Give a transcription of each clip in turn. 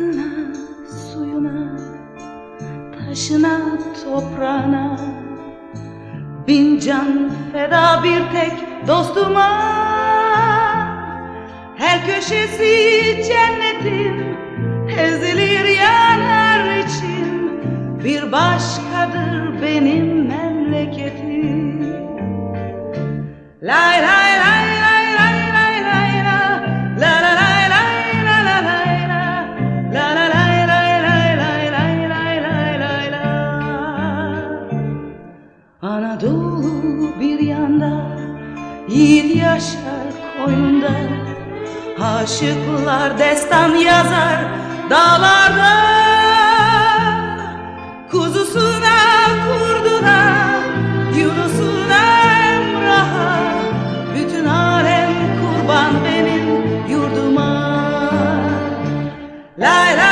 havasına, suyuna, taşına, toprağına. Bin can feda bir tek dostuma. Her köşesi cennetin, her dolu bir yanda Yiğit yaşar koyunda Aşıklar destan yazar dağlarda Kuzusuna kurduna Yunus'una Emrah'a. Bütün alem kurban benim yurduma. Lay lay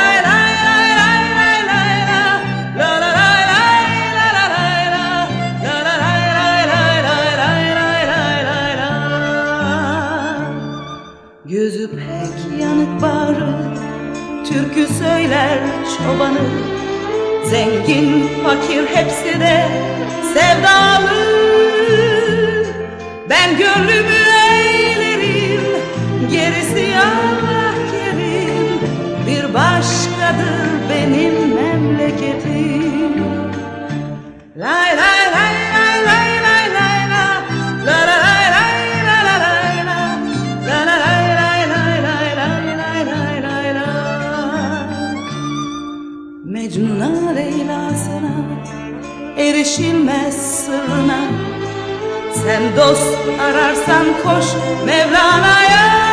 Yüzü pek yanık bağrı Türkü söyler çobanı. Zengin fakir hepsi de Mecnun'a Leyla'sına erişilmez sırrına. Sen dost ararsan koş Mevlana'ya.